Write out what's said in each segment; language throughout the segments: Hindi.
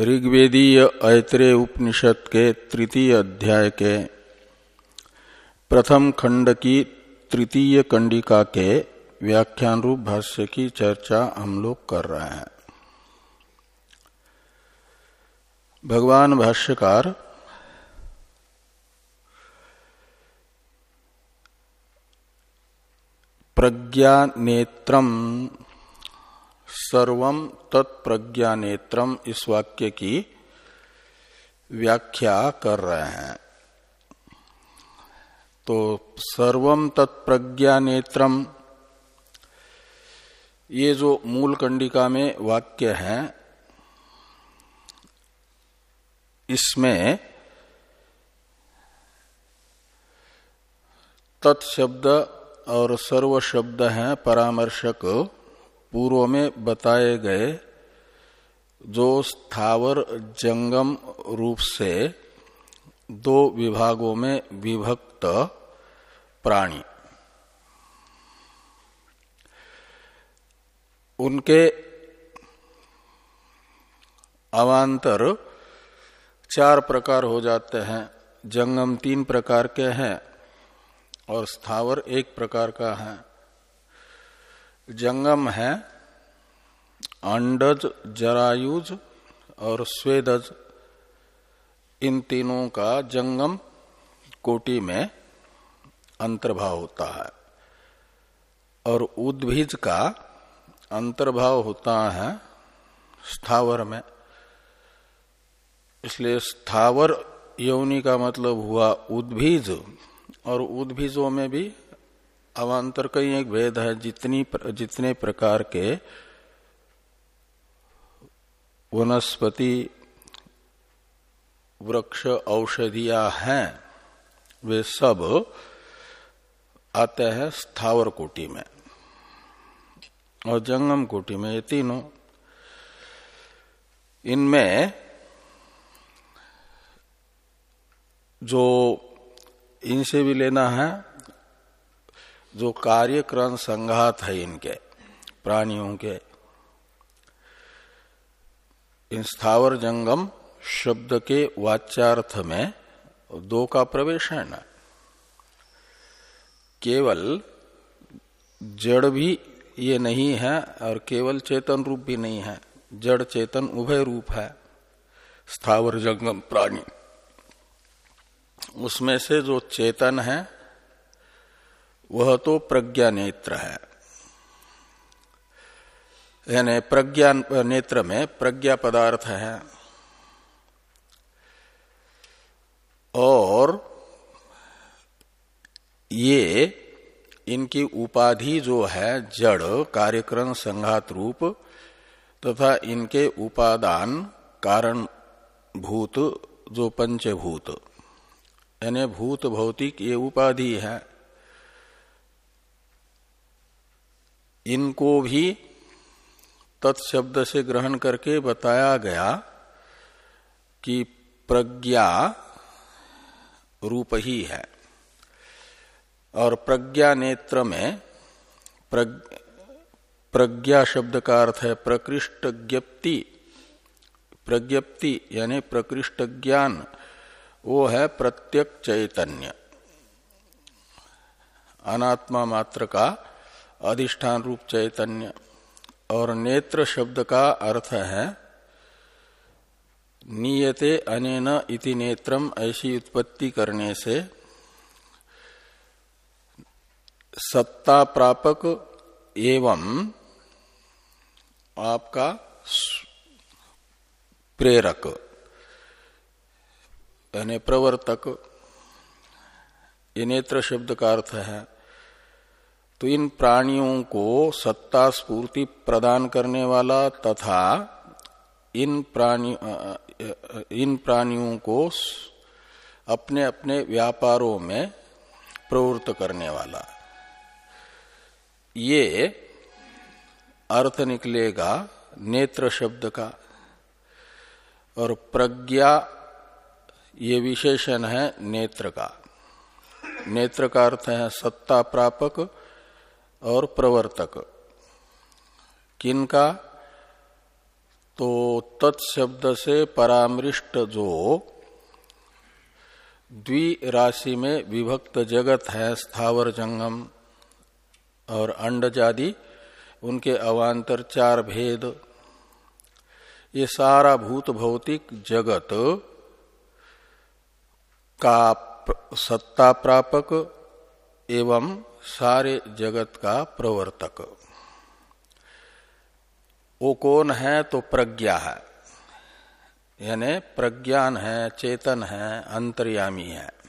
ऋग्वेदीय ऐत्रेय उपनिषद के तृतीय अध्याय के प्रथम खंड की तृतीय कंडिका के व्याख्यान रूप भाष्य की चर्चा हम लोग कर रहे हैं। भगवान भाष्यकार प्रज्ञा नेत्रम सर्वम तत्प्रज्ञानेत्रम इस वाक्य की व्याख्या कर रहे हैं। तो सर्वम तत्प्रज्ञानेत्रम, ये जो मूल कंडिका में वाक्य है, इसमें तत्शब्द और सर्व शब्द हैं परामर्शक पूर्व में बताए गए जो स्थावर जंगम रूप से दो विभागों में विभक्त प्राणी। उनके अवान्तर चार प्रकार हो जाते हैं, जंगम तीन प्रकार के हैं और स्थावर एक प्रकार का है। जंगम है, अंडज, जरायुज और स्वेदज। इन तीनों का जंगम कोटि में अंतर्भाव होता है और उद्भिज का अंतर्भाव होता है स्थावर में। इसलिए स्थावर यौनी का मतलब हुआ उद्भिज और उद्भिजों में भी अवान्तर कई एक भेद है जितनी प्र, जितने प्रकार के वनस्पति वृक्ष औषधिया हैं वे सब आते हैं स्थावर कोटि में और जंगम कोटि में ये तीनों। इनमें जो इनसे भी लेना है जो कार्यक्रम संघात है इनके, प्राणियों के। इन स्थावर जंगम शब्द के वाच्यार्थ में दो का प्रवेश है ना। केवल जड़ भी ये नहीं है और केवल चेतन रूप भी नहीं है। जड़ चेतन उभय रूप है। स्थावर जंगम प्राणी। उसमें से जो चेतन है वह तो प्रज्ञा नेत्र है। यानी प्रज्ञा, नेत्र में प्रज्ञा पदार्थ है। और ये इनकी उपाधि जो है, जड़, कार्यक्रम, संघात रूप, तथा तो इनके उपादान कारण भूत जो पंचभूत। यानी भूत, भौतिक ये उपाधि है। इनको भी तत्शब्द से ग्रहण करके बताया गया कि प्रज्ञा रूप ही है। और प्रज्ञा नेत्र में प्रज्ञा शब्द का अर्थ है प्रकृष्ट ज्ञप्ति प्रज्ञप्ति यानी प्रकृष्ट ज्ञान, वो है प्रत्यक चैतन्य। अनात्मा मात्र का अधिष्ठान रूप चैतन्य। और नेत्र शब्द का अर्थ है, नियते अनेन इति नेत्रम ऐसी उत्पत्ति करने से सत्ता प्रापक एवं आपका प्रेरक, यानी प्रवर्तक। ये नेत्र शब्द का अर्थ है। तो इन प्राणियों को सत्ता स्पूर्ति प्रदान करने वाला तथा इन प्राणी इन प्राणियों को अपने अपने व्यापारों में प्रवृत्त करने वाला। ये अर्थ निकलेगा नेत्र शब्द का। और प्रज्ञा, ये विशेषण है नेत्र का। नेत्र का अर्थ है सत्ता प्रापक और प्रवर्तक। किनका तो तत्शब्द से परामृष्ट जो द्विराशि में विभक्त जगत है, स्थावर जंगम और अंडजादि, उनके अवान्तर चार भेद, ये सारा भूत भौतिक जगत का सत्ता प्रापक एवं सारे जगत का प्रवर्तक। वो कौन है तो प्रज्ञा है। यानी प्रज्ञान है, चेतन है, अंतर्यामी है।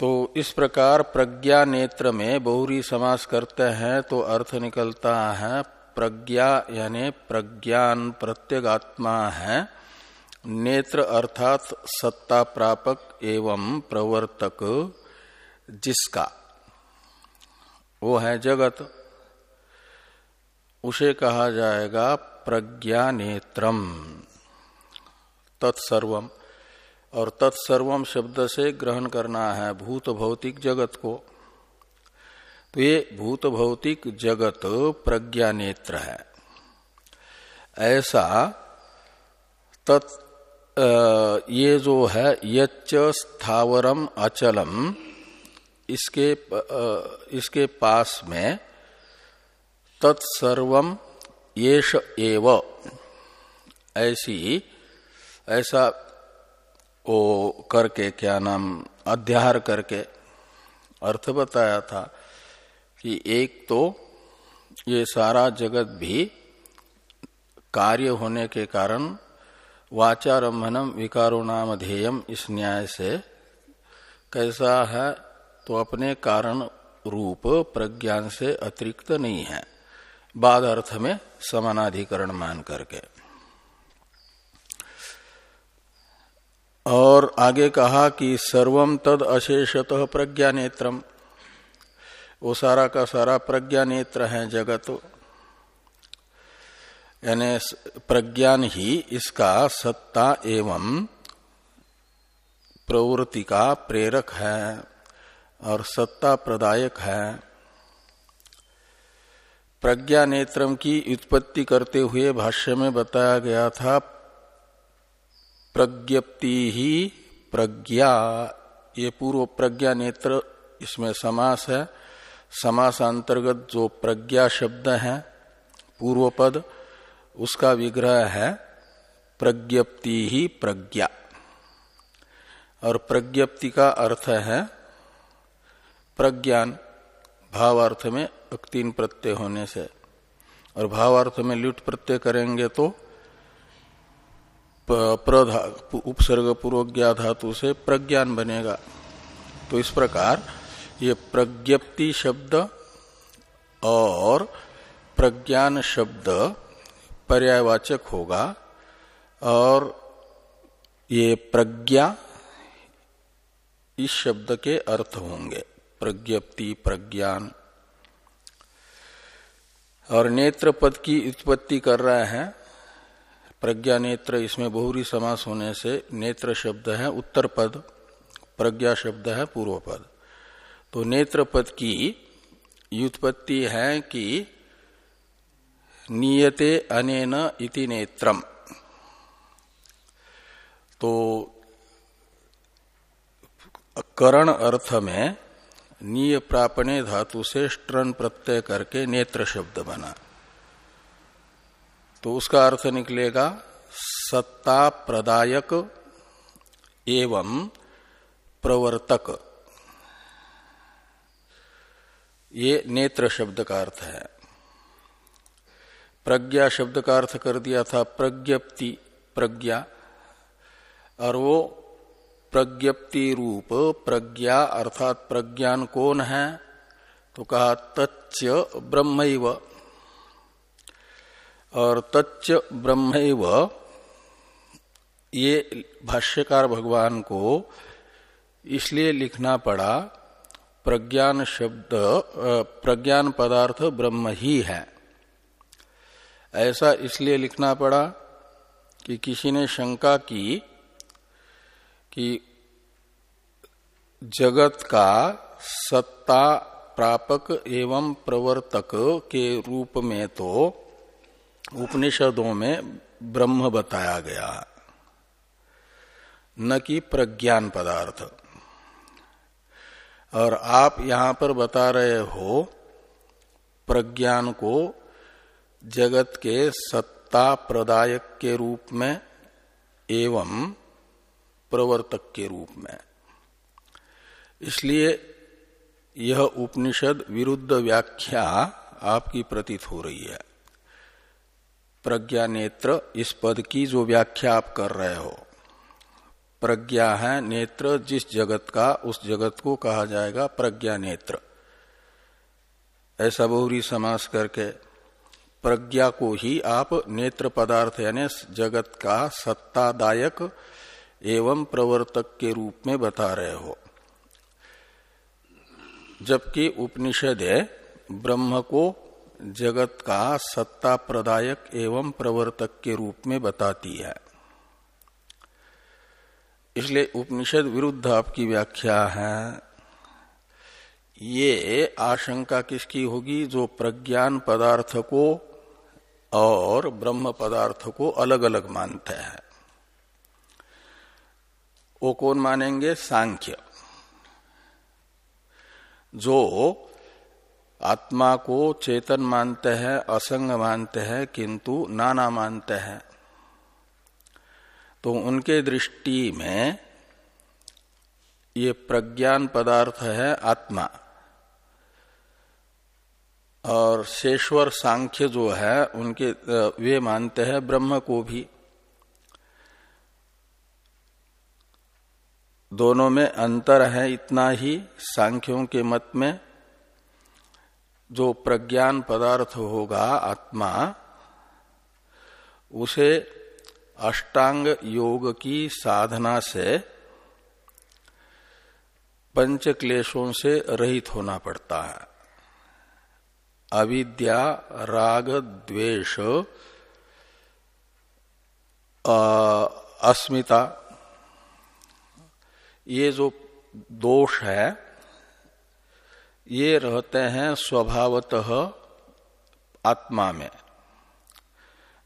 तो इस प्रकार प्रज्ञा नेत्र में बहुरी समास करते हैं तो अर्थ निकलता है प्रज्ञा, यानी प्रज्ञान प्रत्यगात्मा है। नेत्र अर्थात सत्ता प्रापक एवं प्रवर्तक जिसका, वो है जगत। उसे कहा जाएगा प्रज्ञा नेत्रम। तत्सर्वम, और तत्सर्वम शब्द से ग्रहण करना है भूत भौतिक जगत को। तो ये भूत भौतिक जगत प्रज्ञा नेत्र है। ऐसा तत् ये जो है, यच्च स्थावरम अचलम, इसके इसके पास में तत्सर्वम येष एव। ऐसी, ऐसा वो करके, क्या नाम अध्यार करके अर्थ बताया था कि एक तो ये सारा जगत भी कार्य होने के कारण वाचारंभनम विकारो नाम ध्येयम इस न्याय से। कैसा है तो अपने कारण रूप प्रज्ञान से अतिरिक्त नहीं है। बाद अर्थ में समानाधिकरण मान करके। और आगे कहा कि सर्वम तद अशेषतः प्रज्ञा नेत्रम वो सारा का सारा प्रज्ञा नेत्र है जगत। यानी प्रज्ञान ही इसका सत्ता एवं प्रवृत्ति का प्रेरक है और सत्ता प्रदायक है। प्रज्ञा नेत्रम की उत्पत्ति करते हुए भाष्य में बताया गया था, प्रज्ञप्ति ही प्रज्ञा, ये पूर्व प्रज्ञा नेत्र इसमें समास है। समास अंतर्गत जो प्रज्ञा शब्द है पूर्व पद उसका विग्रह है प्रज्ञप्ति ही प्रज्ञा। और प्रज्ञप्ति का अर्थ है प्रज्ञान, भावार्थ में तीन प्रत्यय होने से। और भावार्थ में लुट प्रत्यय करेंगे तो उपसर्ग पूर्वज्ञा धातु से प्रज्ञान बनेगा। तो इस प्रकार ये प्रज्ञप्ति शब्द और प्रज्ञान शब्द पर्यायवाचक होगा और ये प्रज्ञा इस शब्द के अर्थ होंगे। प्रज्ञप्ति, प्रज्ञान। और नेत्र पद की उत्पत्ति कर रहे हैं। प्रज्ञा नेत्र, इसमें बहुरी समास होने से नेत्र शब्द है उत्तर पद, प्रज्ञा शब्द है पूर्व पद। तो नेत्र पद की व्युत्पत्ति है कि नियते अनेन इति नेत्रम। तो करण अर्थ में नीय प्रापणे धातु से स्ट्रन प्रत्यय करके नेत्र शब्द बना। तो उसका अर्थ निकलेगा सत्ता प्रदायक एवं प्रवर्तक। ये नेत्र शब्द का अर्थ है। प्रज्ञा शब्द का अर्थ कर दिया था प्रज्ञप्ति, प्रज्ञा। और वो प्रज्ञप्ति रूप, प्रज्ञा अर्थात प्रज्ञान कौन है? तो कहा, तच्च ब्रह्म और तच्च ब्रह्म ये भाष्यकार भगवान को इसलिए लिखना पड़ा, प्रज्ञान शब्द प्रज्ञान पदार्थ ब्रह्म ही है। ऐसा इसलिए लिखना पड़ा कि किसी ने शंका की कि जगत का सत्ता प्रापक एवं प्रवर्तक के रूप में तो उपनिषदों में ब्रह्म बताया गया। न कि प्रज्ञान पदार्थ। और आप यहाँ पर बता रहे हो, प्रज्ञान को जगत के सत्ता प्रदायक के रूप में एवं प्रवर्तक के रूप में। इसलिए यह उपनिषद विरुद्ध व्याख्या आपकी प्रतीत हो रही है। प्रज्ञा नेत्र इस पद की जो व्याख्या आप कर रहे हो। प्रज्ञा है नेत्र, जिस जगत का, उस जगत को कहा जाएगा प्रज्ञा नेत्र ऐसा बहुरी समास करके प्रज्ञा को ही आप नेत्र पदार्थ यानी जगत का सत्तादायक एवं प्रवर्तक के रूप में बता रहे हो। जबकि उपनिषद है ब्रह्म को जगत का सत्ता प्रदायक एवं प्रवर्तक के रूप में बताती है। इसलिए उपनिषद विरुद्ध आपकी व्याख्या है। ये आशंका किसकी होगी? जो प्रज्ञान पदार्थ को और ब्रह्म पदार्थ को अलग अलग मानते हैं। वो कौन मानेंगे? सांख्य। जो आत्मा को चेतन मानते हैं, असंग मानते हैं, किंतु नाना मानते हैं तो उनके दृष्टि में ये प्रज्ञान पदार्थ है आत्मा। और शेश्वर सांख्य जो है, उनके वे मानते हैं ब्रह्म को भी। दोनों में अंतर है इतना ही सांख्यों के मत में, जो प्रज्ञान पदार्थ होगा आत्मा, उसे अष्टांग योग की साधना से पंच क्लेशों से रहित होना पड़ता है। अविद्या, राग, द्वेष अस्मिता, ये जो दोष है, ये रहते हैं स्वभावतः आत्मा में।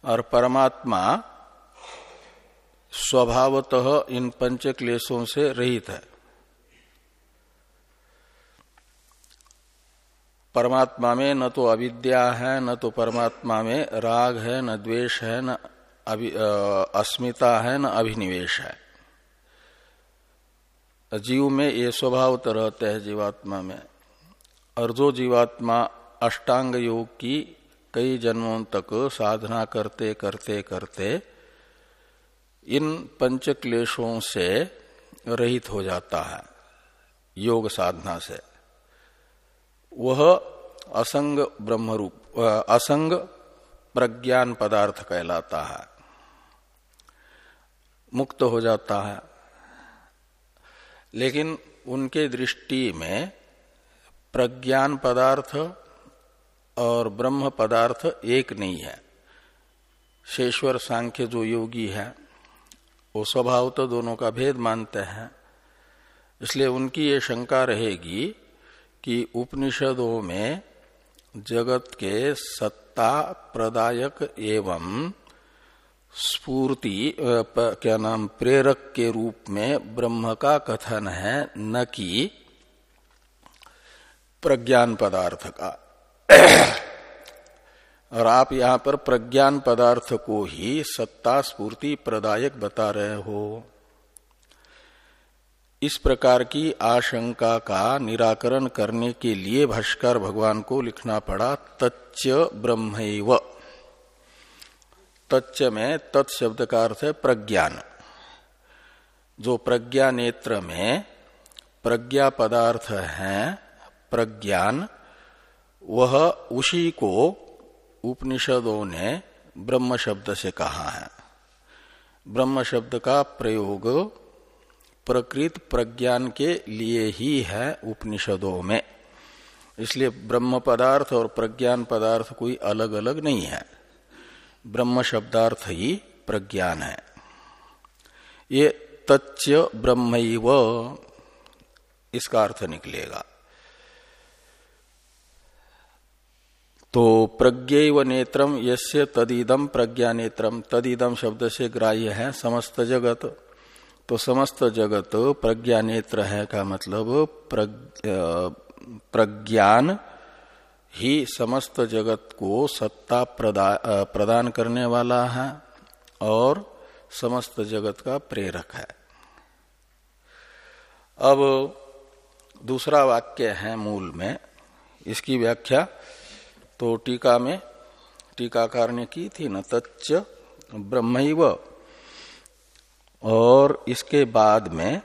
और परमात्मा स्वभावतः इन पंच क्लेशों से रहित है। परमात्मा में न तो अविद्या है, न तो परमात्मा में राग है, न द्वेष है, न अस्मिता है, न अभिनिवेश है। जीव में ये स्वभाव तो रहते हैं जीवात्मा में। और जो जीवात्मा अष्टांग योग की कई जन्मों तक साधना करते करते करते, इन पंच क्लेशों से रहित हो जाता है, योग साधना से। वह असंग ब्रह्म रूप असंग प्रज्ञान पदार्थ कहलाता है। मुक्त हो जाता है। लेकिन उनके दृष्टि में प्रज्ञान पदार्थ और ब्रह्म पदार्थ एक नहीं है। शेश्वर सांख्य जो योगी है, वो स्वभाव तो दोनों का भेद मानते हैं, इसलिए उनकी ये शंका रहेगी कि उपनिषदों में जगत के सत्ता प्रदायक एवं स्फूर्ति क्या नाम, प्रेरक के रूप में ब्रह्म का कथन है, न कि प्रज्ञान पदार्थ का। और आप यहाँ पर प्रज्ञान पदार्थ को ही सत्ता स्फूर्ति प्रदायक बता रहे हो। इस प्रकार की आशंका का निराकरण करने के लिए भाष्कर भगवान को लिखना पड़ा, तच्च ब्रह्म तच्च में तत्शब्द का अर्थ है प्रज्ञान। जो प्रज्ञा नेत्र में प्रज्ञा पदार्थ है, प्रज्ञान, वह उसी को उपनिषदों ने ब्रह्म शब्द से कहा है। ब्रह्म शब्द का प्रयोग प्रकृत प्रज्ञान के लिए ही है उपनिषदों में। इसलिए ब्रह्म पदार्थ और प्रज्ञान पदार्थ कोई अलग अलग नहीं है। ब्रह्म शब्दार्थ ही प्रज्ञान है। ये तच्च ब्रह्म इसका अर्थ निकलेगा। तो प्रज्ञ नेत्रम यस्य तदिदम प्रज्ञा नेत्रम तदिदम शब्द से ग्राह्य है समस्त जगत। तो समस्त जगत प्रज्ञा नेत्र है का मतलब प्रज्ञान ही समस्त जगत को सत्ता प्रदा, प्रदान करने वाला है और समस्त जगत का प्रेरक है। अब दूसरा वाक्य है मूल में। इसकी व्याख्या तो टीका में टीकाकार ने की थी न तच्च ब्रह्म और इसके बाद में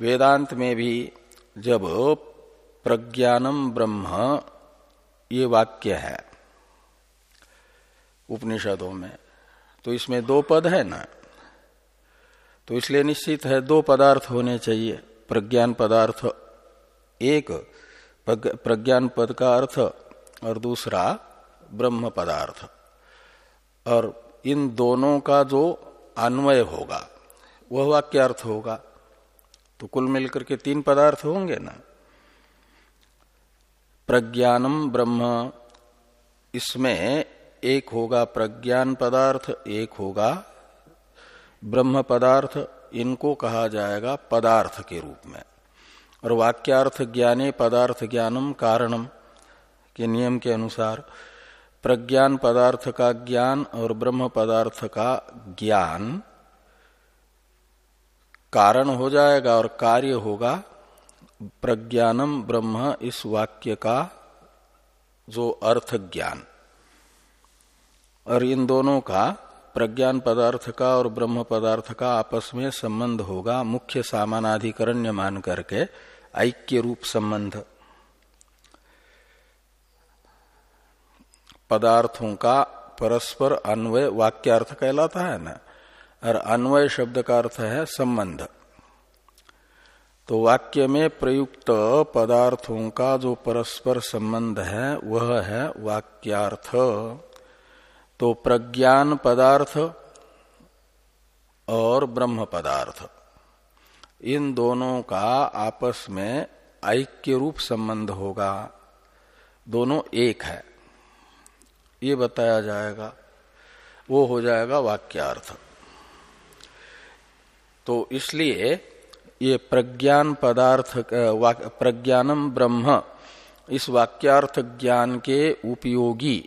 वेदांत में भी जब प्रज्ञानम ब्रह्म, ये वाक्य है उपनिषदों में तो इसमें दो पद है ना? तो इसलिए निश्चित है दो पदार्थ होने चाहिए। प्रज्ञान पदार्थ एक प्रज्ञान पद का अर्थ, और दूसरा ब्रह्म पदार्थ। और इन दोनों का जो अन्वय होगा, वह वाक्य अर्थ होगा। तो कुल मिलकर के तीन पदार्थ होंगे ना? प्रज्ञानम ब्रह्म। इसमें एक होगा प्रज्ञान पदार्थ, एक होगा ब्रह्म पदार्थ। इनको कहा जाएगा पदार्थ के रूप में। और वाक्यार्थ ज्ञाने पदार्थ ज्ञानम कारणम के नियम के अनुसार प्रज्ञान पदार्थ का ज्ञान और ब्रह्म पदार्थ का ज्ञान कारण हो जाएगा और कार्य होगा। प्रज्ञानम ब्रह्म इस वाक्य का जो अर्थ ज्ञान और इन दोनों का प्रज्ञान पदार्थ का और ब्रह्म पदार्थ का आपस में संबंध होगा। मुख्य सामानाधिकरण्य मान करके ऐक्य रूप संबंध। पदार्थों का परस्पर अन्वय वाक्यार्थ कहलाता है ना? और अन्वय शब्द का अर्थ है संबंध। तो वाक्य में प्रयुक्त पदार्थों का जो परस्पर संबंध है, वह है वाक्यार्थ। तो प्रज्ञान पदार्थ और ब्रह्म पदार्थ, इन दोनों का आपस में ऐक्य रूप संबंध होगा। दोनों एक है। ये बताया जाएगा, वो हो जाएगा वाक्यार्थ। तो इसलिए ये प्रज्ञान पदार्थ प्रज्ञानम ब्रह्म, इस वाक्यार्थ ज्ञान के उपयोगी,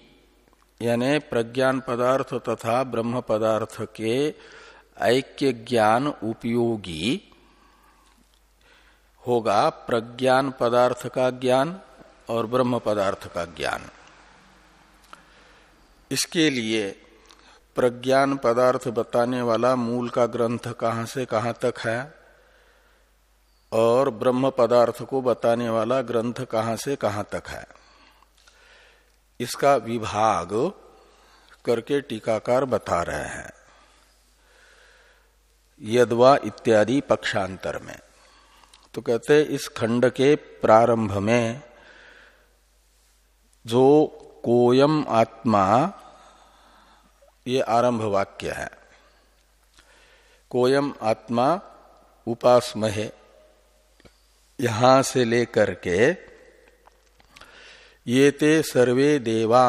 यानी प्रज्ञान पदार्थ तथा ब्रह्म पदार्थ के ऐक्य ज्ञान उपयोगी होगा प्रज्ञान पदार्थ का ज्ञान और ब्रह्म पदार्थ का ज्ञान। इसके लिए प्रज्ञान पदार्थ बताने वाला मूल का ग्रंथ कहाँ से कहाँ तक है? और ब्रह्म पदार्थ को बताने वाला ग्रंथ कहाँ से कहाँ तक है? इसका विभाग करके टीकाकार बता रहे हैं। यदवा इत्यादि पक्षांतर में। तो कहते इस खंड के प्रारंभ में जो कोयम आत्मा, ये आरंभ वाक्य है। कोयम आत्मा उपासमहे, यहाँ से लेकर के ये ते सर्वे देवा,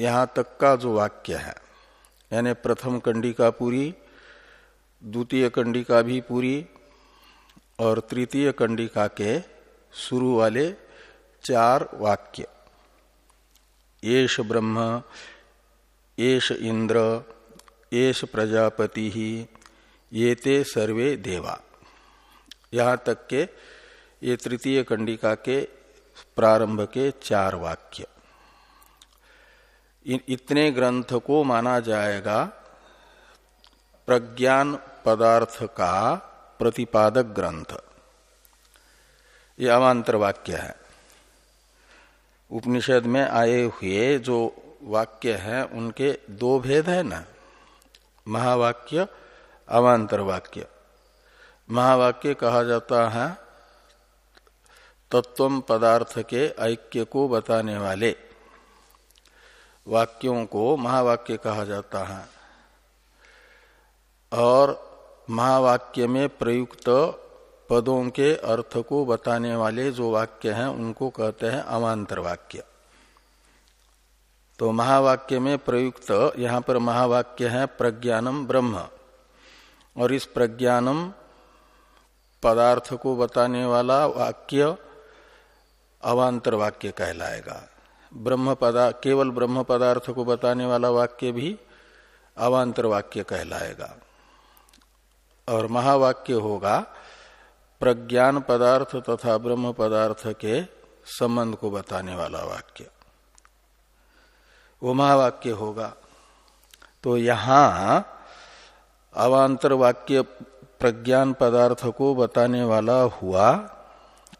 यहाँ तक का जो वाक्य है। यानी प्रथम कंडिका पूरी, द्वितीय कंडिका भी पूरी, और तृतीय कंडिका के शुरू वाले चार वाक्य। येष ब्रह्म येष इंद्र येष प्रजापति ही ये ते सर्वे देवा। यहाँ तक के ये तृतीय कंडिका के प्रारंभ के चार वाक्य। इतने ग्रंथ को माना जाएगा, प्रज्ञान पदार्थ का प्रतिपादक ग्रंथ। ये अवान्तर वाक्य है। उपनिषद में आए हुए जो वाक्य हैं, उनके दो भेद है ना? महावाक्य, अवान्तर वाक्य। महावाक्य कहा जाता है तत्व पदार्थ के ऐक्य को बताने वाले। वाक्यों को महावाक्य कहा जाता है। और महावाक्य में प्रयुक्त पदों के अर्थ को बताने वाले जो वाक्य हैं, उनको कहते हैं अवान्तर वाक्य। तो महावाक्य में प्रयुक्त, यहाँ पर महावाक्य है प्रज्ञानम ब्रह्म। और इस प्रज्ञानम पदार्थ को बताने वाला वाक्य अवान्तर वाक्य कहलाएगा। ब्रह्म पदा, केवल ब्रह्म पदार्थ को बताने वाला वाक्य भी अवान्तर वाक्य कहलाएगा। और महावाक्य होगा प्रज्ञान पदार्थ तथा ब्रह्म पदार्थ के संबंध को बताने वाला वाक्य। वो महावाक्य होगा। तो यहाँ अवांतर वाक्य प्रज्ञान पदार्थ को बताने वाला हुआ,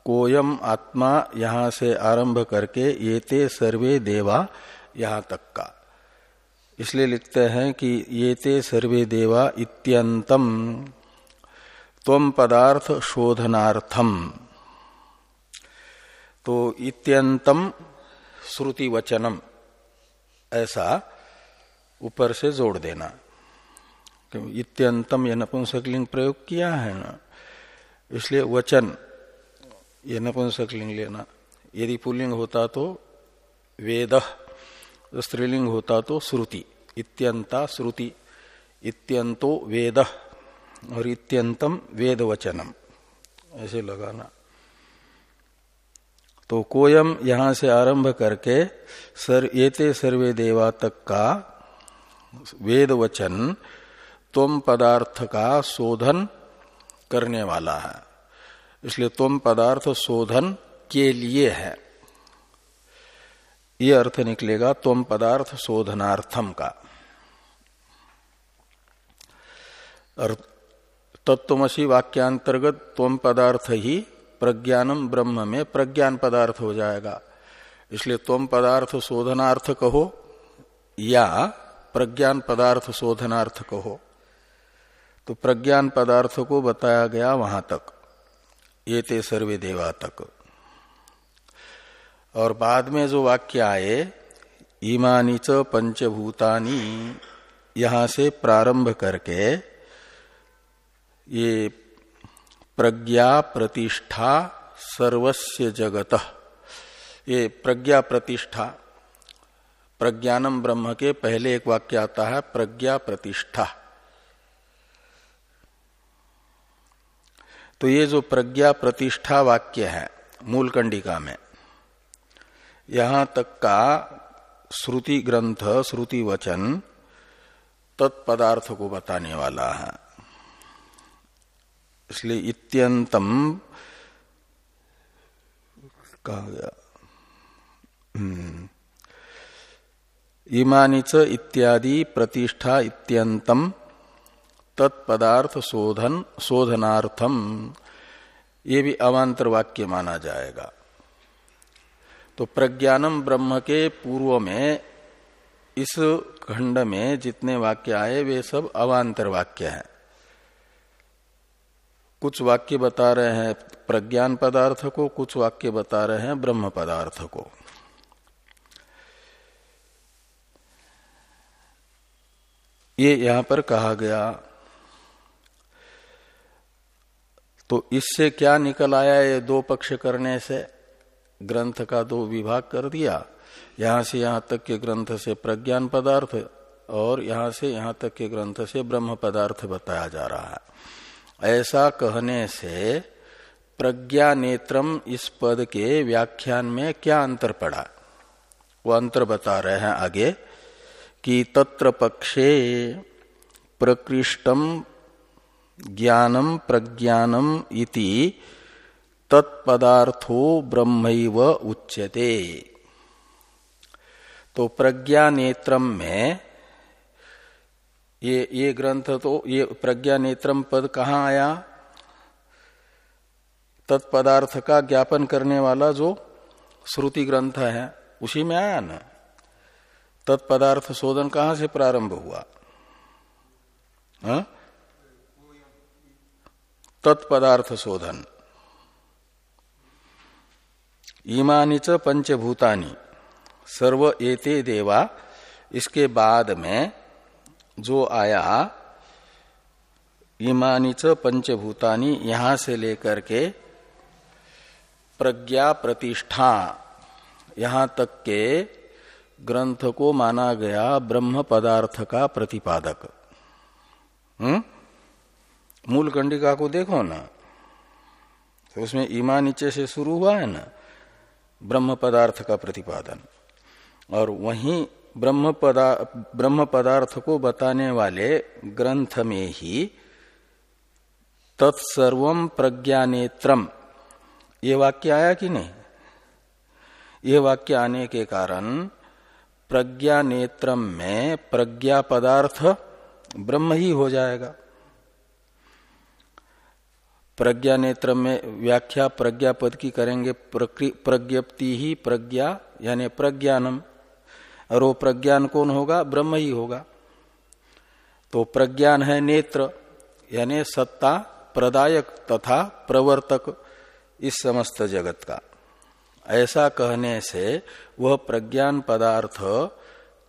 कोयम आत्मा यहाँ से आरंभ करके ये ते सर्वे देवा यहाँ तक का। इसलिए लिखते हैं कि ये ते सर्वे देवा इत्यंतम। तम पदार्थ शोधनार्थम। तो इत्यंतम श्रुति वचनम ऐसा ऊपर से जोड़ देना। इत्यंतम यह नपुंसकलिंग प्रयोग किया है ना। इसलिए वचन ये नपुंसकलिंग लेना। यदि पुल्लिंग होता तो वेद, स्त्रीलिंग होता तो श्रुति। इत्यंता श्रुति। इत्यंतो वेद। और इत्यंतम वेद वचनम ऐसे लगाना। तो कोयम यहाँ से आरंभ करके सर एते सर्वे देवा तक का वेद वचन तुम पदार्थ का शोधन करने वाला है। इसलिए तुम पदार्थ शोधन के लिए है। ये अर्थ निकलेगा तुम पदार्थ शोधनार्थम का। तत्वमसी वाक्यांतर्गत तुम पदार्थ ही प्रज्ञानम ब्रह्म में प्रज्ञान पदार्थ हो जाएगा। इसलिए तुम पदार्थ शोधनार्थ कहो, या प्रज्ञान पदार्थ शोधनार्थ कहो। तो प्रज्ञान पदार्थ को बताया गया वहाँ तक। ये ते सर्वे देवा तक। और बाद में जो वाक्य आए ईमानी च पंचभूतानी, यहाँ से प्रारंभ करके ये प्रज्ञा प्रतिष्ठा सर्वस्य जगत। ये प्रज्ञा प्रतिष्ठा प्रज्ञानम ब्रह्म के पहले एक वाक्य आता है, प्रज्ञा प्रतिष्ठा। तो ये जो प्रज्ञा प्रतिष्ठा वाक्य है मूल कंडिका में, यहाँ तक का श्रुति ग्रंथ, श्रुति वचन तत्पदार्थ को बताने वाला है। इसलिए इत्यंतम कहा गया। हम्म। इमानी च इत्यादि प्रतिष्ठा इत्यंतम तत्पदार्थ शोधन शोधनार्थम। ये भी अवान्तर वाक्य माना जाएगा। तो प्रज्ञानम ब्रह्म के पूर्व में, इस खंड में जितने वाक्य आए, वे सब अवान्तर वाक्य हैं। कुछ वाक्य बता रहे हैं प्रज्ञान पदार्थ को कुछ वाक्य बता रहे हैं ब्रह्म पदार्थ को ये यहाँ पर कहा गया तो इससे क्या निकल आया ये दो पक्ष करने से? ग्रंथ का दो विभाग कर दिया। यहाँ से यहाँ तक के ग्रंथ से प्रज्ञान पदार्थ और यहाँ से यहाँ तक के ग्रंथ से ब्रह्म पदार्थ बताया जा रहा है। ऐसा कहने से प्रज्ञा नेत्रम इस पद के व्याख्यान में क्या अंतर पड़ा? वो अंतर बता रहे हैं आगे कि तत्र पक्षे प्रकृष्टम ज्ञानम प्रज्ञानम इति तत्पदार्थो ब्रह्म उच्यते। तो प्रज्ञा नेत्रम में ये ये ग्रंथ तो ये प्रज्ञा नेत्रम पद कहाँ आया? तत्पदार्थ का ज्ञापन करने वाला जो श्रुति ग्रंथ है, उसी में आया ना? तत्पदार्थ शोधन कहाँ से प्रारंभ हुआ? हा? तत्पदार्थ शोधन। ईमानी च पंचभूतानी। सर्व एते देवा, इसके बाद में जो आया इमानी च पंचभूतानी यहाँ से लेकर के प्रज्ञा प्रतिष्ठा, यहाँ तक के ग्रंथ को माना गया ब्रह्म पदार्थ का प्रतिपादक। हम्म? मूल कंडिका को देखो ना। तो उसमें ईमा नीचे से शुरू हुआ है ना, ब्रह्म पदार्थ का प्रतिपादन। और वहीं ब्रह्म पदा ब्रह्म पदार्थ को बताने वाले ग्रंथ में ही तत्सर्व प्रज्ञानेत्रम। ये वाक्य आया कि नहीं? ये वाक्य आने के कारण प्रज्ञा नेत्रम में प्रज्ञा पदार्थ ब्रह्म ही हो जाएगा। प्रज्ञा नेत्र में व्याख्या प्रज्ञा पद की करेंगे प्रज्ञप्ति ही प्रज्ञा, यानी प्रज्ञानम। और वो प्रज्ञान कौन होगा? ब्रह्म ही होगा। तो प्रज्ञान है नेत्र, यानी सत्ता, प्रदायक तथा प्रवर्तक इस समस्त जगत का। ऐसा कहने से वह प्रज्ञान पदार्थ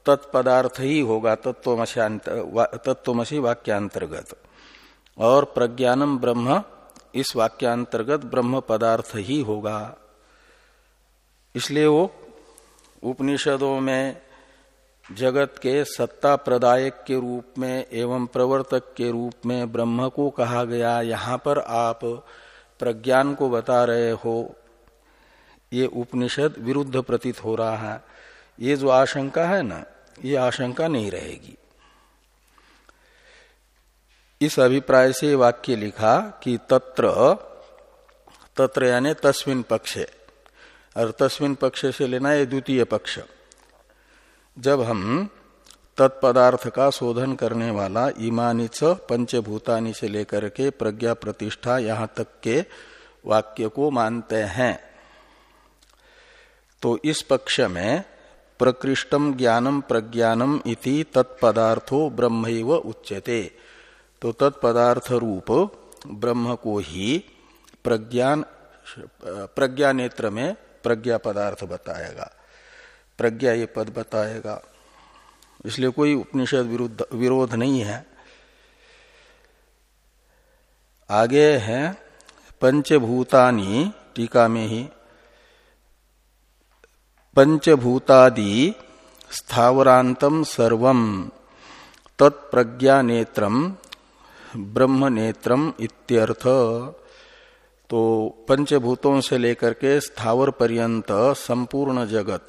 तत्पदार्थ ही होगा तत्वमसी वाक्यांतर्गत। और प्रज्ञानम ब्रह्म, इस वाक्यांतर्गत ब्रह्म पदार्थ ही होगा। इसलिए वो उपनिषदों में जगत के सत्ता प्रदायक के रूप में एवं प्रवर्तक के रूप में ब्रह्म को कहा गया, यहाँ पर आप प्रज्ञान को बता रहे हो। ये उपनिषद विरुद्ध प्रतीत हो रहा है। ये जो आशंका है ना, ये आशंका नहीं रहेगी। इस अभिप्राय से वाक्य लिखा कि तत्र तत्र यानी तस्मिन पक्षे, और तस्मिन पक्ष से लेना है द्वितीय पक्ष। जब हम तत्पदार्थ का शोधन करने वाला इमानी ईमानी पंचभूतानी से लेकर के प्रज्ञा प्रतिष्ठा यहाँ तक के वाक्य को मानते हैं। तो इस पक्ष में प्रकृष्टम ज्ञानम प्रज्ञानम इति तत्पदार्थो ब्रह्म उच्यते। तो तत्पदार्थ रूप ब्रह्म को ही प्रज्ञान प्रज्ञा नेत्र में प्रज्ञा पदार्थ बताएगा। प्रज्ञा ये पद बताएगा। इसलिए कोई उपनिषद विरुद्ध, विरोध नहीं है। आगे है, पंचभूतानी, टीका में ही, पंचभूतादि स्थावरांतम सर्वम तत्प्रज्ञा नेत्रम ब्रह्म नेत्रम इत्यर्थ। तो पंचभूतों से लेकर के स्थावर पर्यंत संपूर्ण जगत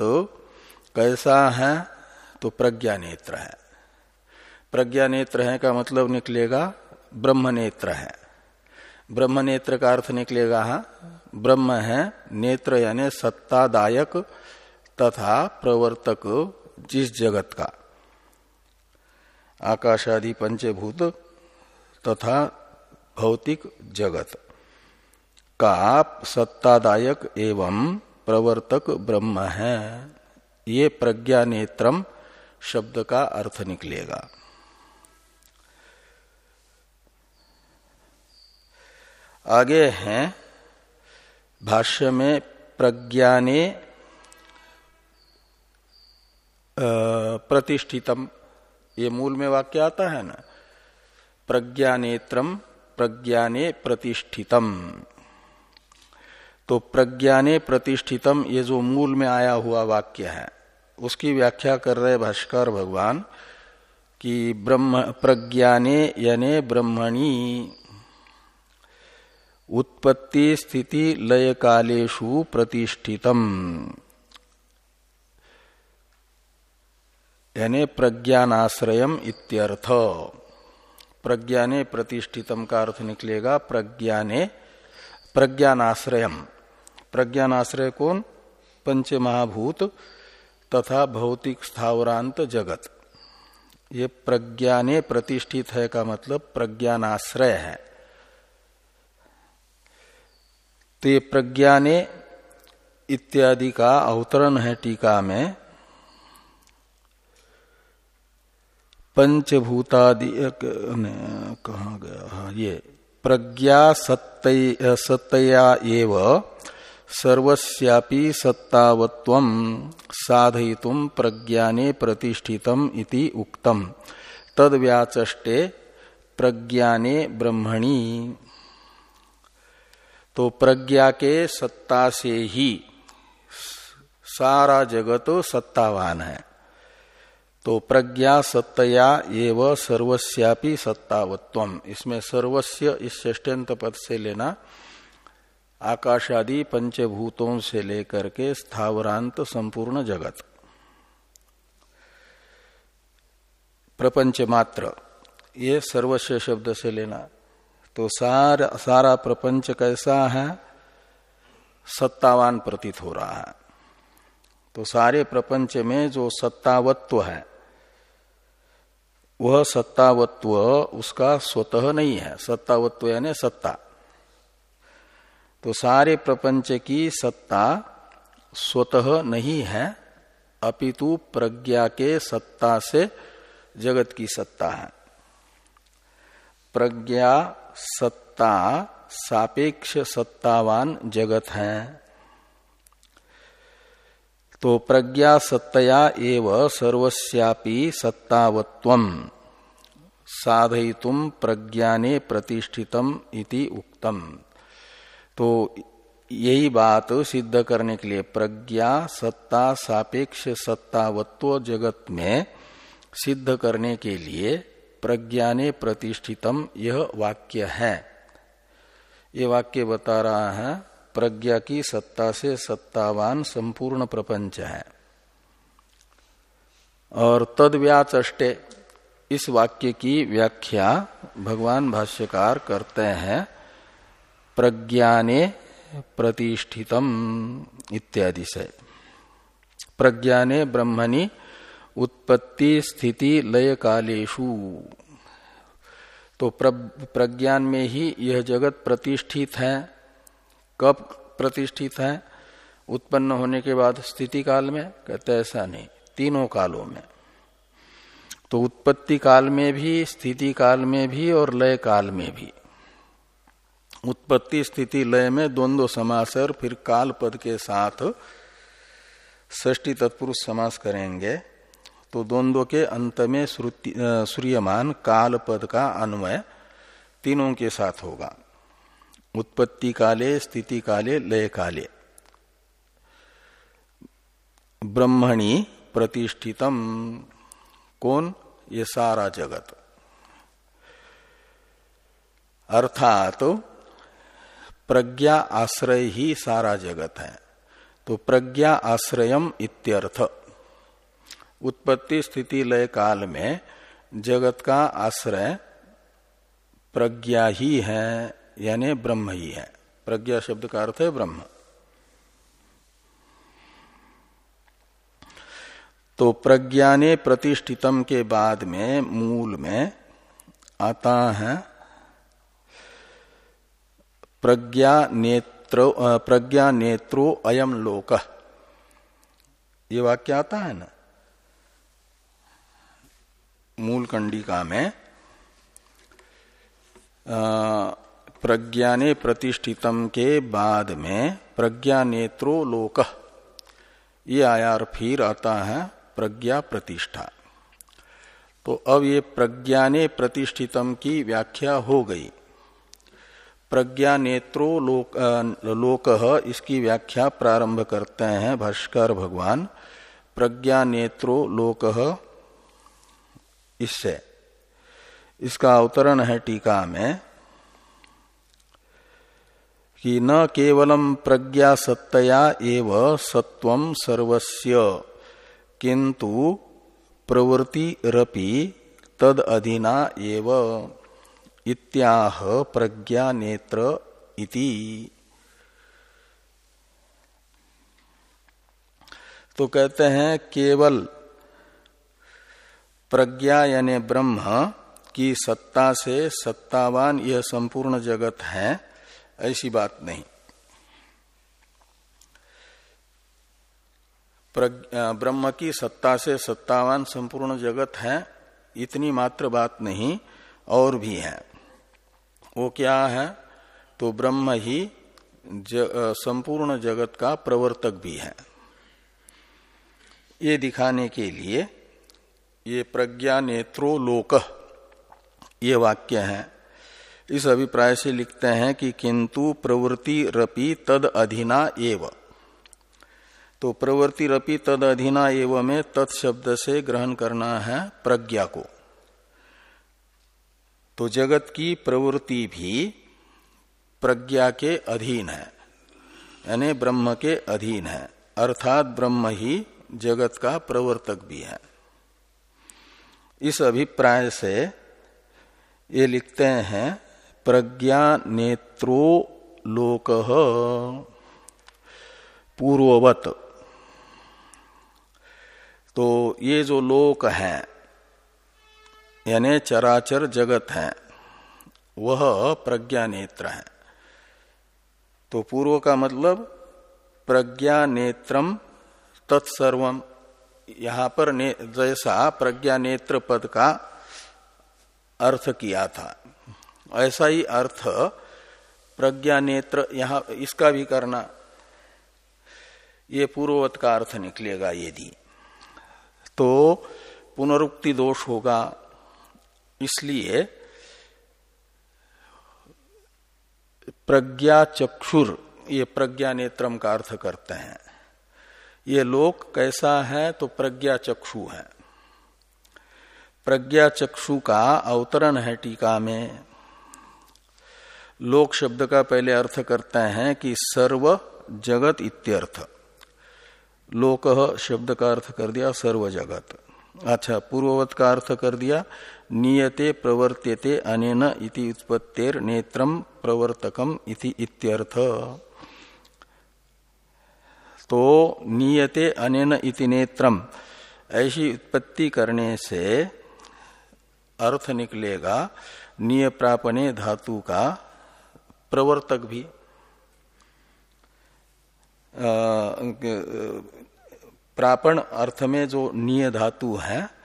कैसा है तो प्रज्ञा नेत्र है। प्रज्ञा नेत्र है का मतलब निकलेगा ब्रह्म नेत्र है। ब्रह्म नेत्र का अर्थ निकलेगा हा? ब्रह्म है नेत्र यानी सत्तादायक तथा प्रवर्तक जिस जगत का। आकाशादि पंचभूत तथा भौतिक जगत का सत्तादायक एवं प्रवर्तक ब्रह्म है। ये प्रज्ञा नेत्रम शब्द का अर्थ निकलेगा। आगे हैं, भाष्य में प्रज्ञाने प्रतिष्ठितम। ये मूल में वाक्य आता है ना? प्रज्ञानेत्रम, प्रज्ञाने प्रतिष्ठितम। तो प्रज्ञाने प्रतिष्ठितम, ये जो मूल में आया हुआ वाक्य है। उसकी व्याख्या कर रहे भाष्कर भगवान कि ब्रह्म प्रज्ञाने यानी ब्रह्मणी। उत्पत्ति स्थिति लय कालेशु प्रतिष्ठितम। यानी प्रज्ञानाश्रयम इत्यर्थ। प्रज्ञाने प्रतिष्ठितम का अर्थ निकलेगा प्रज्ञाने, प्रज्ञानाश्रयम। प्रज्ञानाश्रय कौन? पंच महाभूत तथा भौतिक स्थावरांत जगत। ये प्रज्ञाने प्रतिष्ठित है का मतलब प्रज्ञानाश्रय है। तो ये प्रज्ञाने इत्यादि का अवतरण है टीका में। पंचभूतादि कहा गया? हाँ ये प्रज्ञा सत्य सत्तया एवं सर्वस्यापि सत्तावत्व साधयितुम प्रज्ञाने प्रतिष्ठितम इति उक्तम। तद व्याचे प्रज्ञाने ब्रह्मणी। तो प्रज्ञा के सत्ता से ही सारा जगत सत्तावान है। तो प्रज्ञा सत्तया एव सर्वस्यापि सत्तावत्वम। इसमें सर्वस्व इस षष्ट्यंत पद से लेना आकाशादि पंचभूतों से लेकर के स्थावरांत संपूर्ण जगत। प्रपंच मात्र ये सर्वस्व शब्द से लेना। तो सार, सारा प्रपंच कैसा है? सत्तावान प्रतीत हो रहा है। तो सारे प्रपंच में जो सत्तावत्व है वह सत्तावत्व उसका स्वतः नहीं है। सत्तावत्व यानी सत्ता। तो सारे प्रपंच की सत्ता स्वतः नहीं है, अपितु प्रज्ञा के सत्ता से जगत की सत्ता है। प्रज्ञा सत्ता, सापेक्ष सत्तावान जगत है। तो प्रज्ञा सत्तया एव सर्वस्यापि सत्तावत्वम साधयितुम प्रज्ञाने प्रतिष्ठितम इति उक्तम। तो यही बात सिद्ध करने के लिए, प्रज्ञा, सत्ता, सापेक्ष सत्तावत्व जगत में सिद्ध करने के लिए प्रज्ञा ने प्रतिष्ठितम, यह वाक्य है। ये वाक्य बता रहा है, प्रज्ञा की सत्ता से सत्तावान संपूर्ण प्रपंच है। और तद इस वाक्य की व्याख्या भगवान भाष्यकार करते हैं। प्रज्ञाने प्रतिष्ठितम इत्यादि से। प्रज्ञाने ब्रह्मणि उत्पत्ति स्थिति लय कालेशु तो प्रज्ञान में ही यह जगत प्रतिष्ठित है। कब प्रतिष्ठित है? उत्पन्न होने के बाद स्थिति काल में? कहते ऐसा नहीं। तीनों कालों में। तो उत्पत्ति काल में भी, स्थिति काल में भी और लय काल में भी। उत्पत्ति स्थिति लय में द्वंद्व समास और फिर काल पद के साथ ष्टी तत्पुरुष समास करेंगे। तो द्वंद्व के अंत में सूर्यमान काल पद का अन्वय तीनों के साथ होगा। उत्पत्ति काले, स्थिति काले, लय काले। ब्रह्मणी प्रतिष्ठितम। कौन? ये सारा जगत। अर्थात तो प्रज्ञा आश्रय ही सारा जगत है। तो प्रज्ञा आश्रयम इत्यर्थ। उत्पत्ति स्थिति लय काल में जगत का आश्रय प्रज्ञा ही है, यानी ब्रह्म ही है। प्रज्ञा शब्द का अर्थ है ब्रह्म। तो प्रज्ञा ने प्रतिष्ठितम के बाद में, मूल में आता है प्रज्ञा नेत्र प्रज्ञा नेत्रो अयम लोक। ये वाक्य आता है ना? मूल कंडिका में प्रज्ञा ने प्रतिष्ठितम के बाद में प्रज्ञा नेत्रो लोक। ये आया फिर आता है प्रज्ञा प्रतिष्ठा। तो अब ये प्रज्ञाने प्रतिष्ठितम की व्याख्या हो गई। प्रज्ञा नेत्रो लोक, लोक इसकी व्याख्या प्रारंभ करते हैं भाष्कर भगवान। प्रज्ञा नेत्रो लोक इससे। इसका अवतरण है टीका में कि न केवलम प्रज्ञा सत्तया एव सत्वम सर्वस्य किंतु प्रवृत्ति रपि तद अधीना एव। इत्याह प्रज्ञा नेत्र इति। तो कहते हैं, केवल प्रज्ञा यानी ब्रह्म की सत्ता से सत्तावान यह संपूर्ण जगत है, ऐसी बात नहीं। ब्रह्म की सत्ता से सत्तावान संपूर्ण जगत है, इतनी मात्र बात नहीं, और भी है। वो क्या है? तो ब्रह्म ही ज, संपूर्ण जगत का प्रवर्तक भी है। ये दिखाने के लिए ये प्रज्ञा नेत्रो लोक ये वाक्य है। इस अभिप्राय से लिखते हैं कि किंतु प्रवृत्ति रपि तद अधीना एव। तो प्रवृत्ति रपि तद अधीना एव में तत्शब्द से ग्रहण करना है प्रज्ञा को। तो जगत की प्रवृत्ति भी प्रज्ञा के अधीन है, यानी ब्रह्म के अधीन है, अर्थात ब्रह्म ही जगत का प्रवर्तक भी है। इस अभिप्राय से ये लिखते हैं, प्रज्ञा नेत्रो लोक पूर्ववत। तो ये जो लोक है यानी चराचर जगत है। वह प्रज्ञा नेत्र है। तो पूर्व का मतलब प्रज्ञा नेत्रम तत्सर्वम। यहाँ पर ने, जैसा प्रज्ञा नेत्र पद का अर्थ किया था। ऐसा ही अर्थ प्रज्ञा नेत्र यहाँ इसका भी करना। ये पूर्ववत का अर्थ निकलेगा यदि। तो पुनरुक्ति दोष होगा। इसलिए प्रज्ञा चक्षुर, ये प्रज्ञा नेत्रम का अर्थ करते हैं। ये लोक कैसा है तो प्रज्ञा चक्षु है। प्रज्ञा चक्षु का अवतरण है टीका में। लोक शब्द का पहले अर्थ करते हैं कि सर्व जगत इत्यर्थ। लोक शब्द का अर्थ कर दिया, सर्व जगत। अच्छा पूर्ववत का अर्थ कर दिया नियते प्रवर्त्यते अनेन इति उत्पत्तेर नेत्रम प्रवर्तकम इति इत्यर्थ। तो नियते अनेन इति नेत्रम ऐसी उत्पत्ति करने से अर्थ निकलेगा निय प्रापने धातु का प्रवर्तक भी। प्रापण अर्थ में जो निय धातु है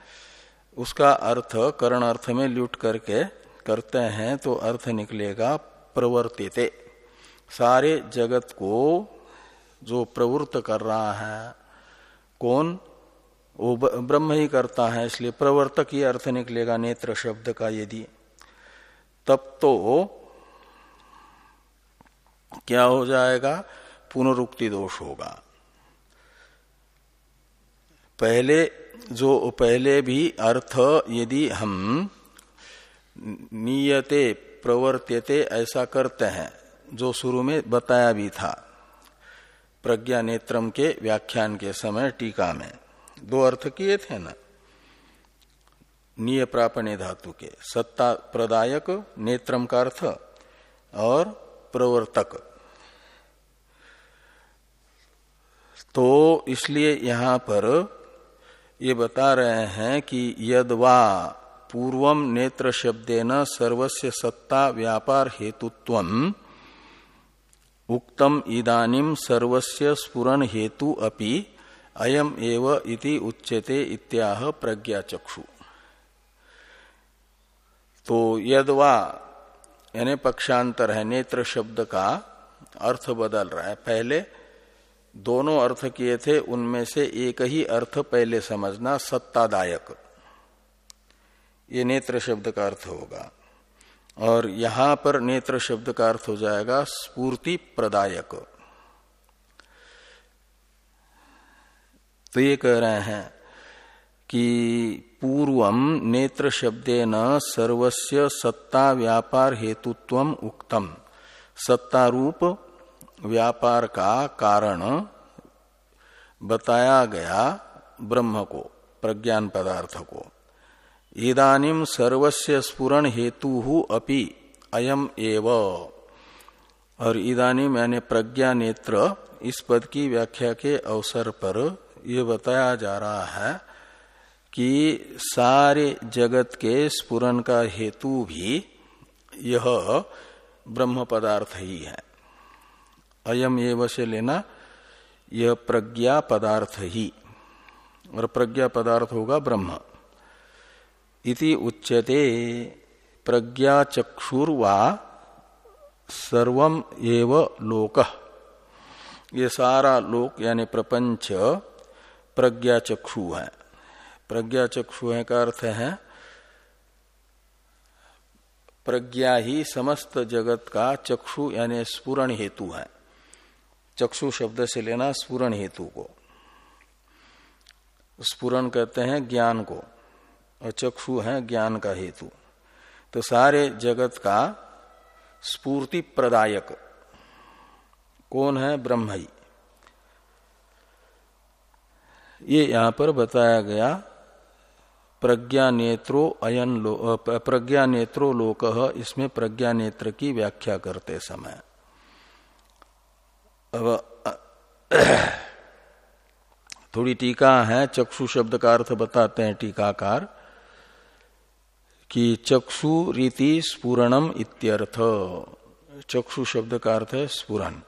उसका अर्थ करण अर्थ में लुट करके करते हैं तो अर्थ निकलेगा प्रवर्तिते। सारे जगत को जो प्रवृत्त कर रहा है, कौन? वो ब्रह्म ही करता है, इसलिए प्रवर्तक ही अर्थ निकलेगा नेत्र शब्द का यदि। तब तो क्या हो जाएगा? पुनरुक्ति दोष होगा। पहले जो पहले भी अर्थ यदि हम नियते प्रवर्त्यते ऐसा करते हैं, जो शुरू में बताया भी था, प्रज्ञा नेत्रम के व्याख्यान के समय टीका में, दो अर्थ किए थे ना? निय प्रापणे धातु के, सत्ता प्रदायक, नेत्रम का अर्थ, और प्रवर्तक। तो इसलिए यहाँ पर ये बता रहे हैं कि यदवा पूर्व नेत्र शब्देन सर्वस्य सत्ता व्यापार हेतुत्व उक्तम इदानिम सर्वस्य स्फुरन हेतु अपि अयम एव इति उच्यते इत्याह प्रज्ञा चक्षु तो यदवा, यानी पक्षांतर है नेत्र शब्द का अर्थ बदल रहा है। पहले दोनों अर्थ किए थे, उनमें से एक ही अर्थ पहले समझना सत्तादायक। ये नेत्र शब्द का अर्थ होगा। और यहाँ पर नेत्र शब्द का अर्थ हो जाएगा स्पूर्ति प्रदायक। तो ये कह रहे हैं कि पूर्वम नेत्र शब्देन सर्वस्य सत्ता व्यापार हेतुत्व उक्तम। सत्तारूप व्यापार का कारण बताया गया ब्रह्म को, प्रज्ञान पदार्थ को। इदानिम सर्वस्य स्पुरण हेतु अपि अयम एव। और इदानिम यानी प्रज्ञा नेत्र इस पद की व्याख्या के अवसर पर यह बताया जा रहा है कि सारे जगत के स्पुरन का हेतु भी यह ब्रह्म पदार्थ ही है। अयम एव से लेना यह प्रज्ञा पदार्थ ही और प्रज्ञा पदार्थ होगा ब्रह्म। इति उच्यते प्रज्ञा चक्षुर्वा सर्वम एव लोक। ये सारा लोक यानी प्रपंच प्रज्ञा चक्षु है। प्रज्ञा चक्षु है का अर्थ है प्रज्ञा ही समस्त जगत का चक्षु यानी स्पुरण हेतु है। चक्षु शब्द से लेना स्पुरण हेतु को। स्पुरण कहते हैं ज्ञान को, और चक्षु है ज्ञान का हेतु। तो सारे जगत का स्पूर्ति प्रदायक कौन है? ब्रह्म ही। ये यहाँ पर बताया गया, प्रज्ञा नेत्रो अयन लो प्रज्ञा नेत्रो लोक, इसमें प्रज्ञा नेत्र की व्याख्या करते समय। अब थोड़ी टीका है, चक्षु शब्द का अर्थ बताते हैं टीकाकार, कि चक्षु रीति स्पुरणम इत्यर्थ। चक्षु शब्द का अर्थ है स्पुरन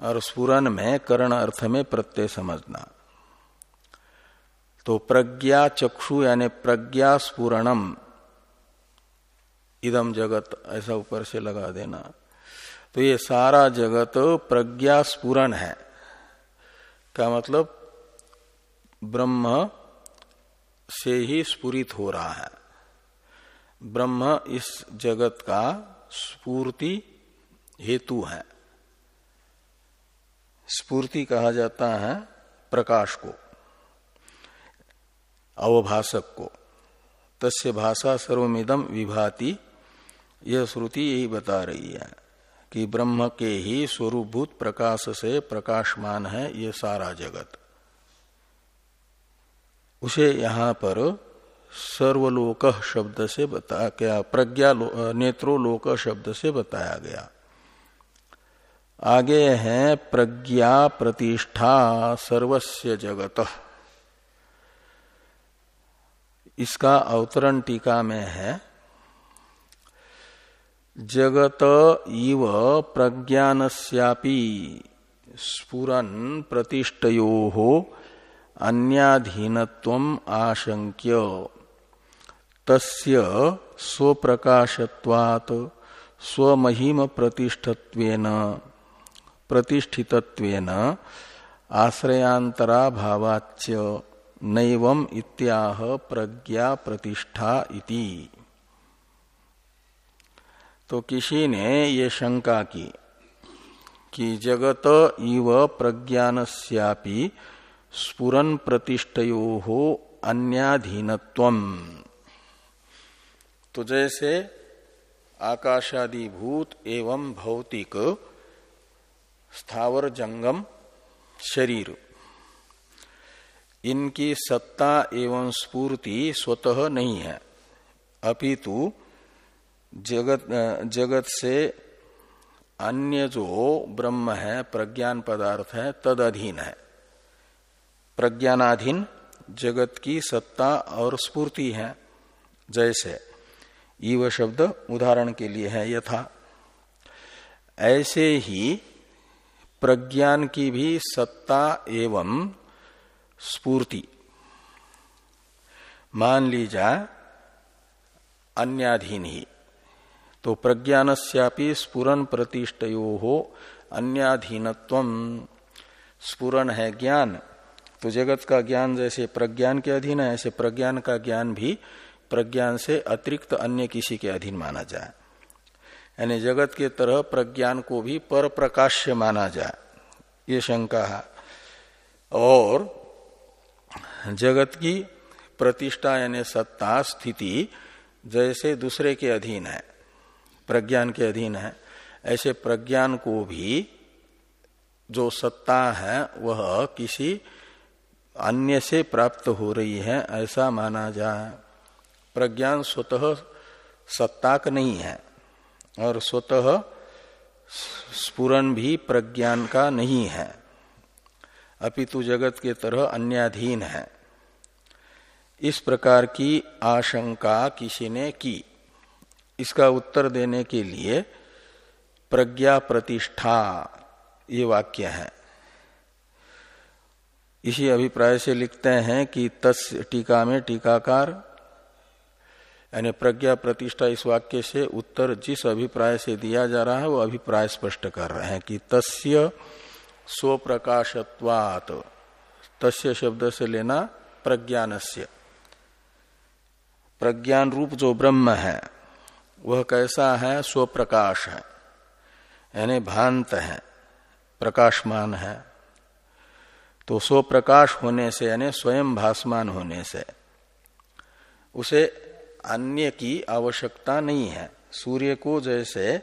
और स्पुरन में करण अर्थ में प्रत्यय समझना। तो प्रज्ञा चक्षु यानी प्रज्ञा स्पुरणम इदम जगत, ऐसा ऊपर से लगा देना। तो ये सारा जगत प्रज्ञा स्पुरन है। का मतलब? ब्रह्म से ही स्पुरित हो रहा है। ब्रह्म इस जगत का स्पूर्ति हेतु है। स्पूर्ति कहा जाता है प्रकाश को अवभाषक को। तस्य भाषा सर्वमिदम विभाति, यह श्रुति यही बता रही है। कि ब्रह्म के ही स्वरूपभूत प्रकाश से प्रकाशमान है ये सारा जगत। उसे यहाँ पर सर्वलोक शब्द से बता क्या प्रज्ञा नेत्रोलोक शब्द से बताया गया। आगे है प्रज्ञा प्रतिष्ठा सर्वस्य जगत। इसका अवतरण टीका में है। जगत इव प्रज्ञानस्यापि स्फुरन प्रतिष्ठयो हो अन्याधीनत्व आशंक्य तस्य स्वप्रकाशत्वात् स्वमहिम प्रतिष्ठत्वेन प्रतिष्ठितत्वेन आश्रयांतरा भावाच्य नैवम प्रज्ञा प्रतिष्ठा इति। तो किसी ने ये शंका की कि जगत इव प्रज्ञानस्यापि स्पुरन प्रतिष्ठयो हो अन्याधीनत्व तो जैसे आकाशादि भूत एवं भौतिक स्थावर जंगम शरीर, इनकी सत्ता एवं स्पूर्ति स्वतः नहीं है, अपितु जगत जगत से अन्य जो ब्रह्म है, प्रज्ञान पदार्थ है तद अधीन है। प्रज्ञानाधीन जगत की सत्ता और स्पूर्ति है, जैसे ईव शब्द उदाहरण के लिए है, यथा। ऐसे ही प्रज्ञान की भी सत्ता एवं स्पूर्ति मान ली जाए अन्याधीन ही। तो प्रज्ञानस्यापि स्पुरन प्रतिष्ठयो हो अन्याधीनत्व स्पुरन है ज्ञान। तो जगत का ज्ञान जैसे प्रज्ञान के अधीन है, ऐसे प्रज्ञान का ज्ञान भी प्रज्ञान से अतिरिक्त अन्य किसी के अधीन माना जाए। यानी जगत के तरह प्रज्ञान को भी पर प्रकाश्य माना जाए। ये शंका है। और जगत की प्रतिष्ठा यानी सत्ता स्थिति जैसे दूसरे के अधीन है। प्रज्ञान के अधीन है। ऐसे प्रज्ञान को भी जो सत्ता है, वह किसी अन्य से प्राप्त हो रही है, ऐसा माना जाए। प्रज्ञान स्वतः सत्ताक नहीं है और स्वतः स्पुरन भी प्रज्ञान का नहीं है। अपितु जगत के तरह अन्याधीन है। इस प्रकार की आशंका किसी ने की। इसका उत्तर देने के लिए प्रज्ञा प्रतिष्ठा, ये वाक्य है। इसी अभिप्राय से लिखते हैं कि तस् टीका में टीकाकार, यानी प्रज्ञा प्रतिष्ठा इस वाक्य से उत्तर जिस अभिप्राय से दिया जा रहा है, वो अभिप्राय स्पष्ट कर रहे हैं कि तस्य स्वप्रकाशत्वात। तस्य शब्द से लेना प्रज्ञानस्य। प्रज्ञान रूप जो ब्रह्म है वह कैसा है, स्वप्रकाश है, यानी भांत है, प्रकाशमान है। तो स्वप्रकाश होने से, यानी स्वयं भासमान होने से, उसे अन्य की आवश्यकता नहीं है। सूर्य को जैसे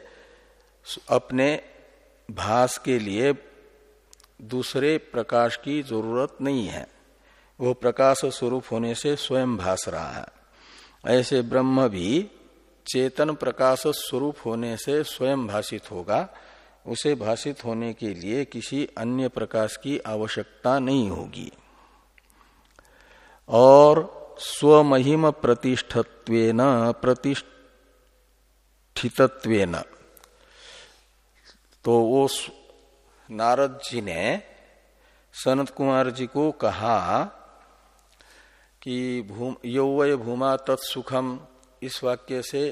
अपने भास के लिए दूसरे प्रकाश की ज़रूरत नहीं है, वो प्रकाश स्वरूप होने से स्वयं भास रहा है। ऐसे ब्रह्म भी चेतन प्रकाश स्वरूप होने से स्वयं भाषित होगा। उसे भाषित होने के लिए किसी अन्य प्रकाश की आवश्यकता नहीं होगी। और स्वमहिम प्रतिष्ठत्वेन, प्रतिष्ठितत्वेन। तो वो नारद जी ने सनत कुमार जी को कहा कि भूम यौवय भूमा तत्सुखम इस वाक्य से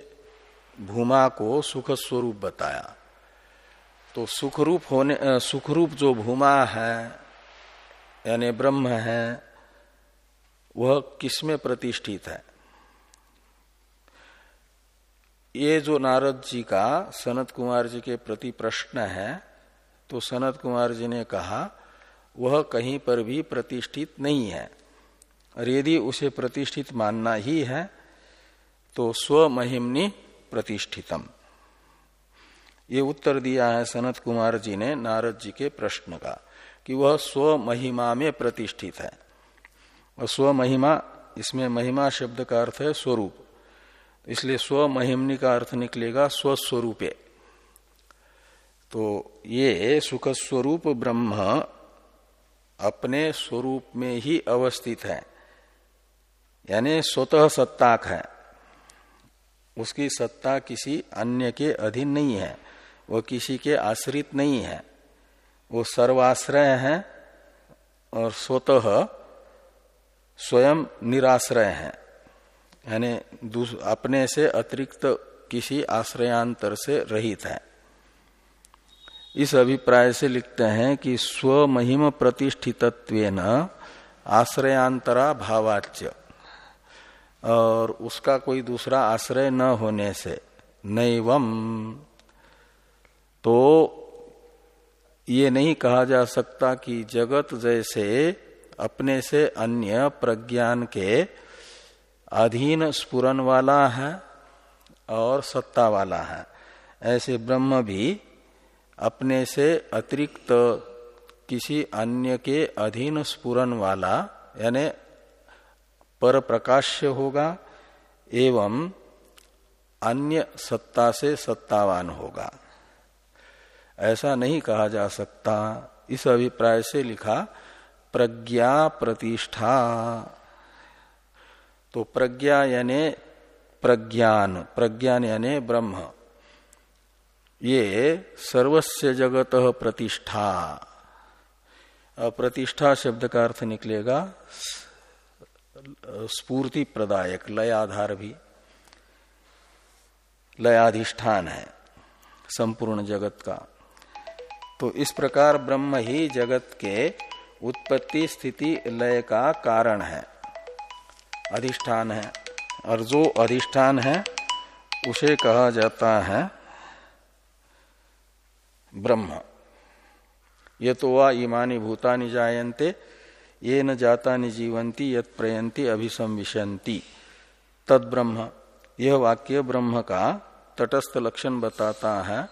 भूमा को सुख स्वरूप बताया। तो सुखरूप होने सुखरूप जो भूमा है, यानी ब्रह्म है, वह किसमें प्रतिष्ठित है? ये जो नारद जी का, सनत कुमार जी के प्रति प्रश्न है तो सनत कुमार जी ने कहा, वह कहीं पर भी प्रतिष्ठित नहीं है। और यदि उसे प्रतिष्ठित मानना ही है तो स्वमहिमनी प्रतिष्ठितम। ये उत्तर दिया है सनत कुमार जी ने नारद जी के प्रश्न का, कि वह स्व महिमा में प्रतिष्ठित है। और स्व महिमा इसमें महिमा शब्द का अर्थ है स्वरूप। इसलिए स्व महिमनी का अर्थ निकलेगा स्वस्वरूपे। तो ये सुख स्वरूप ब्रह्म अपने स्वरूप में ही अवस्थित है। यानी स्वतः सत्ताक है। उसकी सत्ता किसी अन्य के अधीन नहीं है, वो किसी के आश्रित नहीं है। वो सर्वाश्रय है और स्वतः स्वयं निराश्रय है। यानी अपने से अतिरिक्त किसी आश्रयांतर से रहित है। इस अभिप्राय से लिखते हैं कि स्वमहिम प्रतिष्ठितत्व आश्रयांतरा भावाच्य। और उसका कोई दूसरा आश्रय न होने से, नैवम। तो ये नहीं कहा जा सकता कि जगत जैसे अपने से अन्य प्रज्ञान के अधीन स्पुरन वाला है और सत्ता वाला है। ऐसे ब्रह्म भी अपने से अतिरिक्त किसी अन्य के अधीन स्पुरन वाला, यानी पर प्रकाश्य होगा एवं अन्य सत्ता से सत्तावान होगा। ऐसा नहीं कहा जा सकता। इस अभिप्राय से लिखा, प्रज्ञा प्रतिष्ठा। तो प्रज्ञा यानी प्रज्ञान प्रज्ञान यानी ब्रह्म। ये सर्वस्व जगत प्रतिष्ठा। प्रतिष्ठा शब्द का अर्थ निकलेगा स्पूर्ति प्रदायक लय आधार भी। लयाधिष्ठान है संपूर्ण जगत का। तो इस प्रकार ब्रह्म ही जगत के उत्पत्ति स्थिति लय का कारण है। अधिष्ठान है, और जो अधिष्ठान है, उसे कहा जाता है ब्रह्म। ये तो वा इमानी भूतानि जायन्ते ये न जाता जीवंती यत प्रयंती अभिसंविशंति तद ब्रह्म यह वाक्य ब्रह्म का तटस्थ लक्षण बताता है,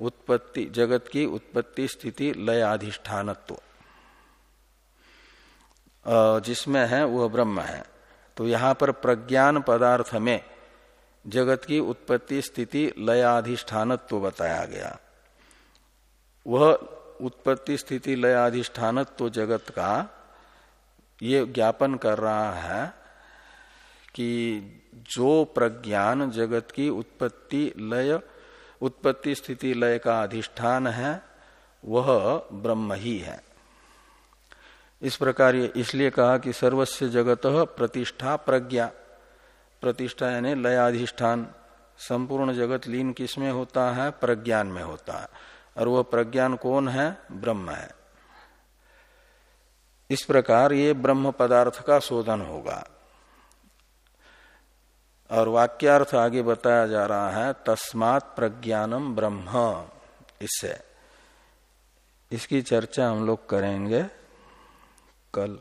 उत्पत्ति, जगत की उत्पत्ति, स्थिति, लय, अधिष्ठानत्व। जिसमें है, वह ब्रह्म है। तो यहाँ पर प्रज्ञान पदार्थ में जगत की उत्पत्ति, स्थिति लयाधिष्ठानत्व बताया गया। वह उत्पत्ति, स्थिति लयाधिष्ठानत्व जगत का ये ज्ञापन कर रहा है कि जो प्रज्ञान जगत की उत्पत्ति लय, उत्पत्ति स्थिति लय का अधिष्ठान है, वह ब्रह्म ही है। इस प्रकार ये इसलिए कहा कि सर्वस्व जगत प्रतिष्ठा प्रज्ञा। प्रतिष्ठा यानी लयाधिष्ठान संपूर्ण जगत लीन किसमें होता है? प्रज्ञान में होता है। और वह प्रज्ञान कौन है? ब्रह्म है। इस प्रकार ये ब्रह्म पदार्थ का शोधन होगा। और वाक्यार्थ आगे बताया जा रहा है, तस्मात प्रज्ञानम ब्रह्म। इससे इसकी चर्चा हम लोग करेंगे कल।